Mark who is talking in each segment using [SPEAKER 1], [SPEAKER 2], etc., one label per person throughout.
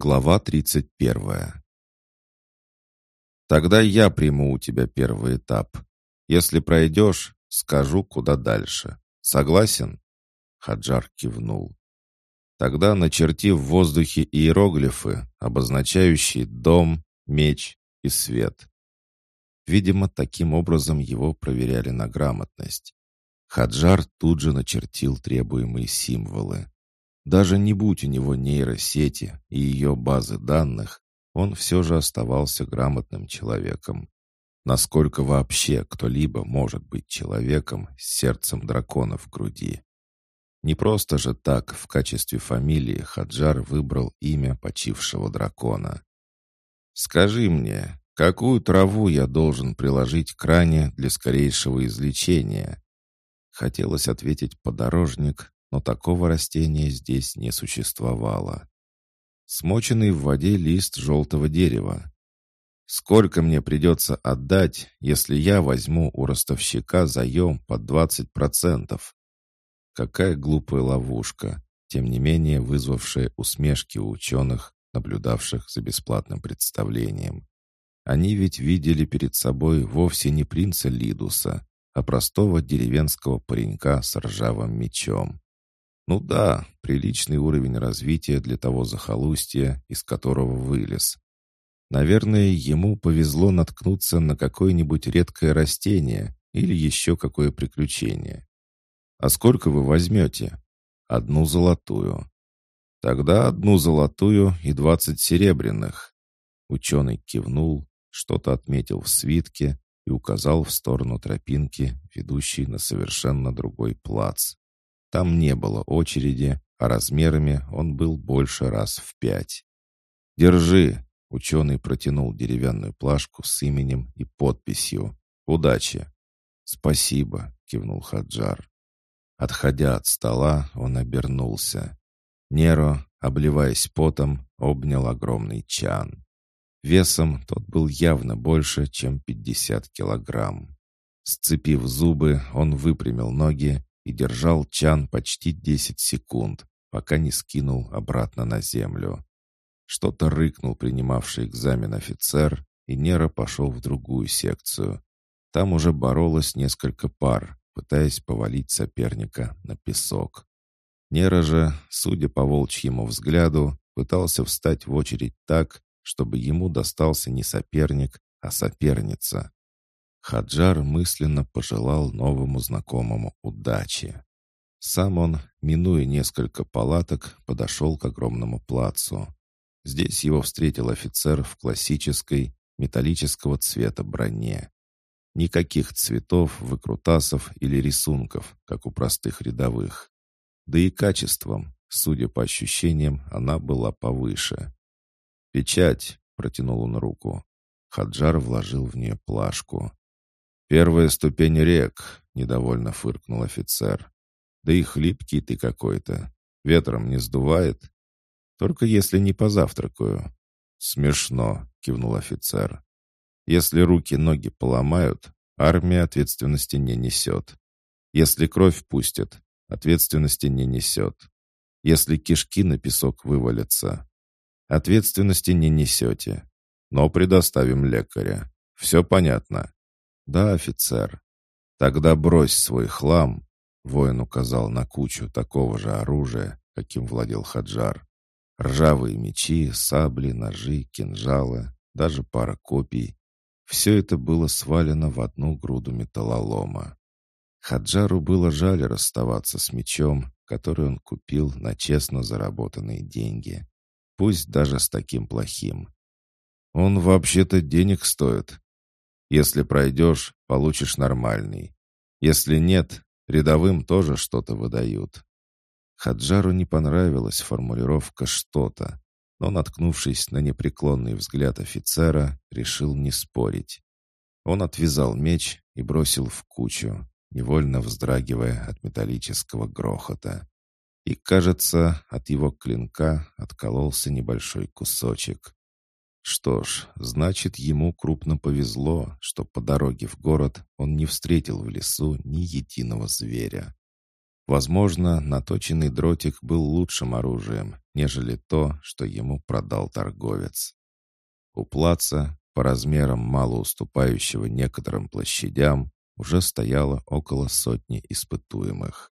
[SPEAKER 1] Глава 31 «Тогда я приму у тебя первый этап. Если пройдешь, скажу, куда дальше. Согласен?» Хаджар кивнул. «Тогда начерти в воздухе иероглифы, обозначающие дом, меч и свет». Видимо, таким образом его проверяли на грамотность. Хаджар тут же начертил требуемые символы. Даже не будь у него нейросети и ее базы данных, он все же оставался грамотным человеком. Насколько вообще кто-либо может быть человеком с сердцем дракона в груди? Не просто же так в качестве фамилии Хаджар выбрал имя почившего дракона. «Скажи мне, какую траву я должен приложить к ране для скорейшего излечения?» Хотелось ответить подорожник, но такого растения здесь не существовало. Смоченный в воде лист желтого дерева. Сколько мне придется отдать, если я возьму у ростовщика заем под 20%? Какая глупая ловушка, тем не менее вызвавшая усмешки у ученых, наблюдавших за бесплатным представлением. Они ведь видели перед собой вовсе не принца Лидуса, а простого деревенского паренька с ржавым мечом. Ну да, приличный уровень развития для того захолустья, из которого вылез. Наверное, ему повезло наткнуться на какое-нибудь редкое растение или еще какое приключение. «А сколько вы возьмете?» «Одну золотую». «Тогда одну золотую и двадцать серебряных». Ученый кивнул, что-то отметил в свитке и указал в сторону тропинки, ведущей на совершенно другой плац. Там не было очереди, а размерами он был больше раз в пять. «Держи!» — ученый протянул деревянную плашку с именем и подписью. «Удачи!» «Спасибо!» — кивнул Хаджар. Отходя от стола, он обернулся. Неро, обливаясь потом, обнял огромный чан. Весом тот был явно больше, чем 50 килограмм. Сцепив зубы, он выпрямил ноги и держал чан почти 10 секунд, пока не скинул обратно на землю. Что-то рыкнул принимавший экзамен офицер, и Нера пошел в другую секцию. Там уже боролось несколько пар, пытаясь повалить соперника на песок. Нера же, судя по волчьему взгляду, пытался встать в очередь так, чтобы ему достался не соперник, а соперница. Хаджар мысленно пожелал новому знакомому удачи. Сам он, минуя несколько палаток, подошел к огромному плацу. Здесь его встретил офицер в классической, металлического цвета броне. Никаких цветов, выкрутасов или рисунков, как у простых рядовых. Да и качеством, судя по ощущениям, она была повыше. «Печать!» — протянул он руку. Хаджар вложил в нее плашку. «Первая ступень рек», — недовольно фыркнул офицер. «Да и хлипкий ты какой-то. Ветром не сдувает? Только если не позавтракаю». «Смешно», — кивнул офицер. «Если руки-ноги поломают, армия ответственности не несет. Если кровь пустят, ответственности не несет. Если кишки на песок вывалятся, Ответственности не несете. Но предоставим лекаря. Все понятно?» «Да, офицер». «Тогда брось свой хлам», — воин указал на кучу такого же оружия, каким владел Хаджар. Ржавые мечи, сабли, ножи, кинжалы, даже пара копий. Все это было свалено в одну груду металлолома. Хаджару было жаль расставаться с мечом, который он купил на честно заработанные деньги пусть даже с таким плохим. Он вообще-то денег стоит. Если пройдешь, получишь нормальный. Если нет, рядовым тоже что-то выдают. Хаджару не понравилась формулировка «что-то», но, наткнувшись на непреклонный взгляд офицера, решил не спорить. Он отвязал меч и бросил в кучу, невольно вздрагивая от металлического грохота и, кажется, от его клинка откололся небольшой кусочек. Что ж, значит, ему крупно повезло, что по дороге в город он не встретил в лесу ни единого зверя. Возможно, наточенный дротик был лучшим оружием, нежели то, что ему продал торговец. У плаца, по размерам мало уступающего некоторым площадям, уже стояло около сотни испытуемых.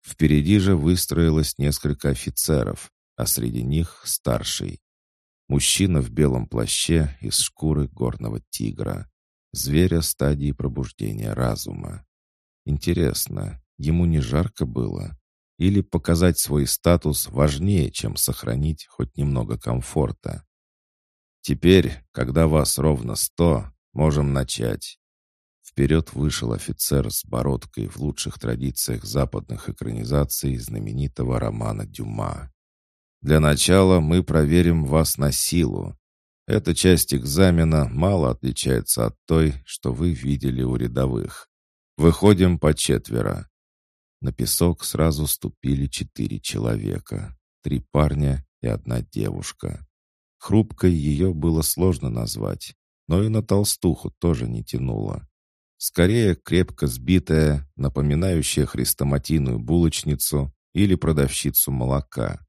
[SPEAKER 1] Впереди же выстроилось несколько офицеров, а среди них старший. Мужчина в белом плаще из шкуры горного тигра. Зверя стадии пробуждения разума. Интересно, ему не жарко было? Или показать свой статус важнее, чем сохранить хоть немного комфорта? Теперь, когда вас ровно сто, можем начать. Вперед вышел офицер с бородкой в лучших традициях западных экранизаций знаменитого романа Дюма. «Для начала мы проверим вас на силу. Эта часть экзамена мало отличается от той, что вы видели у рядовых. Выходим по четверо. На песок сразу ступили четыре человека. Три парня и одна девушка. Хрупкой ее было сложно назвать, но и на толстуху тоже не тянуло. Скорее, крепко сбитая, напоминающая хрестоматийную булочницу или продавщицу молока.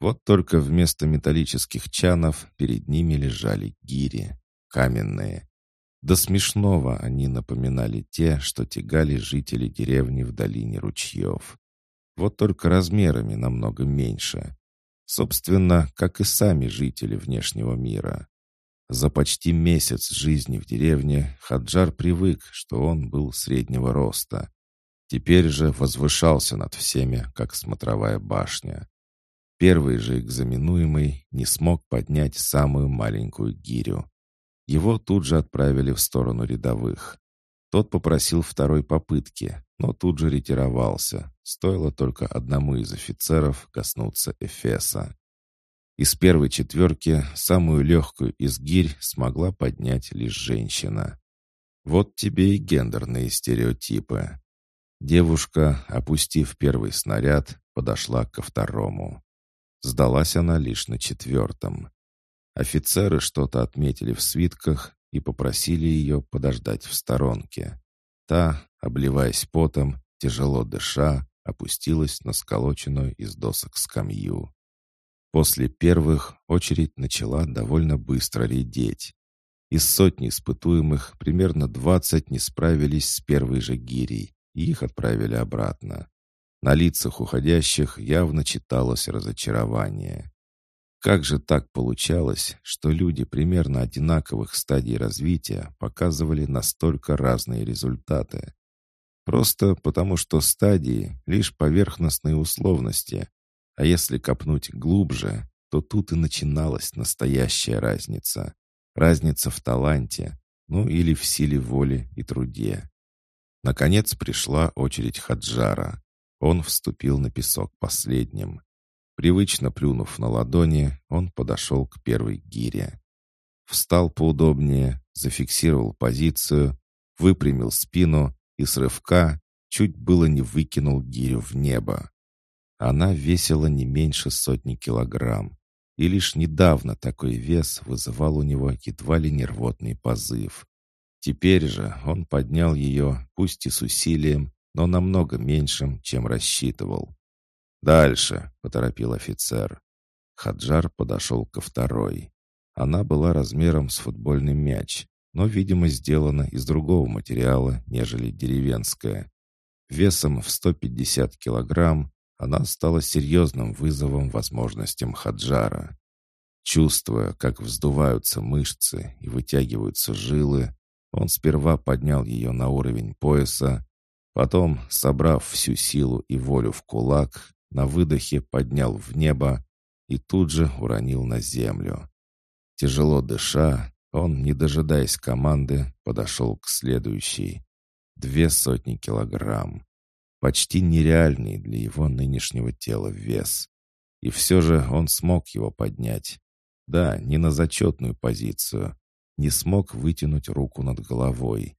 [SPEAKER 1] Вот только вместо металлических чанов перед ними лежали гири, каменные, до смешного они напоминали те, что тягали жители деревни в долине ручьев. Вот только размерами намного меньше. Собственно, как и сами жители внешнего мира. За почти месяц жизни в деревне Хаджар привык, что он был среднего роста. Теперь же возвышался над всеми, как смотровая башня. Первый же экзаменуемый не смог поднять самую маленькую гирю, его тут же отправили в сторону рядовых. Тот попросил второй попытки, но тут же ретировался. Стоило только одному из офицеров коснуться Эфеса. Из первой четверки самую легкую из гирь смогла поднять лишь женщина. Вот тебе и гендерные стереотипы. Девушка, опустив первый снаряд, подошла ко второму. Сдалась она лишь на четвертом. Офицеры что-то отметили в свитках и попросили ее подождать в сторонке. Та, обливаясь потом, тяжело дыша, опустилась на сколоченную из досок скамью. После первых очередь начала довольно быстро редеть. Из сотни испытуемых примерно двадцать не справились с первой же гирей, и их отправили обратно. На лицах уходящих явно читалось разочарование. Как же так получалось, что люди примерно одинаковых стадий развития показывали настолько разные результаты? Просто потому, что стадии — лишь поверхностные условности, а если копнуть глубже, то тут и начиналась настоящая разница. Разница в таланте, ну или в силе воли и труде. Наконец пришла очередь Хаджара. Он вступил на песок последним. Привычно плюнув на ладони, он подошел к первой гире. Встал поудобнее, зафиксировал позицию, выпрямил спину и с рывка чуть было не выкинул гирю в небо. Она весила не меньше сотни килограмм, и лишь недавно такой вес вызывал у него едва ли нервотный позыв. Теперь же он поднял ее, пусть и с усилием, но намного меньшим, чем рассчитывал. «Дальше», — поторопил офицер. Хаджар подошел ко второй. Она была размером с футбольный мяч, но, видимо, сделана из другого материала, нежели деревенская. Весом в 150 килограмм она стала серьезным вызовом возможностям Хаджара. Чувствуя, как вздуваются мышцы и вытягиваются жилы, он сперва поднял ее на уровень пояса, потом, собрав всю силу и волю в кулак, на выдохе поднял в небо и тут же уронил на землю. Тяжело дыша, он, не дожидаясь команды, подошел к следующей. Две сотни килограмм. Почти нереальный для его нынешнего тела вес. И все же он смог его поднять. Да, не на зачетную позицию. Не смог вытянуть руку над головой.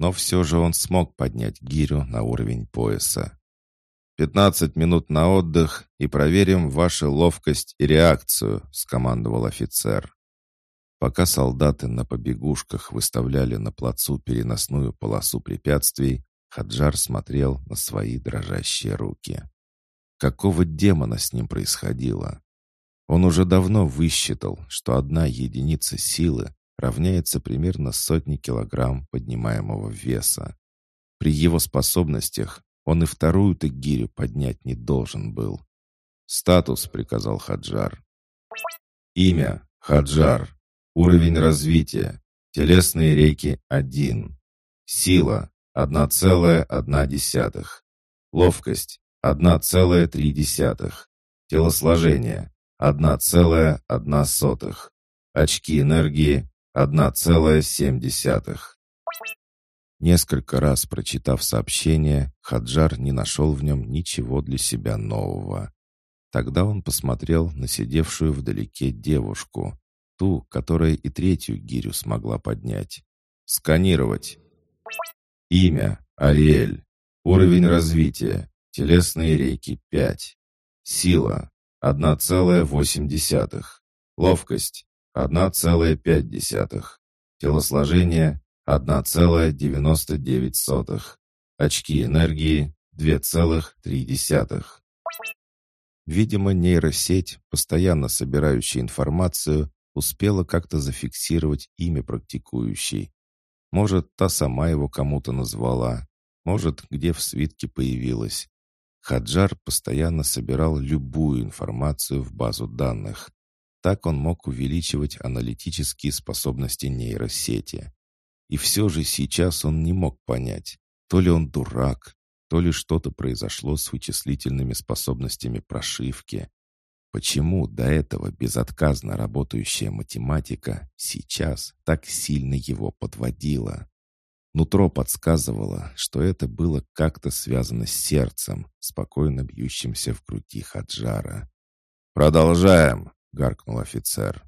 [SPEAKER 1] Но все же он смог поднять гирю на уровень пояса. «Пятнадцать минут на отдых и проверим вашу ловкость и реакцию», — скомандовал офицер. Пока солдаты на побегушках выставляли на плацу переносную полосу препятствий, Хаджар смотрел на свои дрожащие руки. Какого демона с ним происходило? Он уже давно высчитал, что одна единица силы равняется примерно сотне килограмм поднимаемого веса. При его способностях он и вторую-то гирю поднять не должен был. «Статус», — приказал Хаджар. «Имя — Хаджар. Уровень развития. Телесные реки — один. Сила — одна целая одна десятых. Ловкость — одна целая три десятых. Телосложение — одна целая одна сотых. Очки энергии — одна целая семь десятых. Несколько раз прочитав сообщение, Хаджар не нашел в нем ничего для себя нового. Тогда он посмотрел на сидевшую вдалеке девушку, ту, которая и третью гирю смогла поднять. «Сканировать!» Имя — Ариэль. Уровень развития. Телесные реки — 5. Сила — 1,8. Ловкость — 1,5. Телосложение 1,99. Очки энергии 2,3. Видимо, нейросеть, постоянно собирающая информацию, успела как-то зафиксировать имя практикующей. Может, та сама его кому-то назвала, может, где в свитке появилась. Хаджар постоянно собирал любую информацию в базу данных. Так он мог увеличивать аналитические способности нейросети. И все же сейчас он не мог понять, то ли он дурак, то ли что-то произошло с вычислительными способностями прошивки. Почему до этого безотказно работающая математика сейчас так сильно его подводила? Нутро подсказывало, что это было как-то связано с сердцем, спокойно бьющимся в груди Хаджара. «Продолжаем!» — гаркнул офицер.